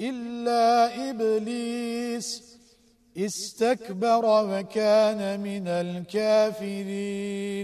إلا إبليس استكبر وكان من الكافرين.